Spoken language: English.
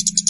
you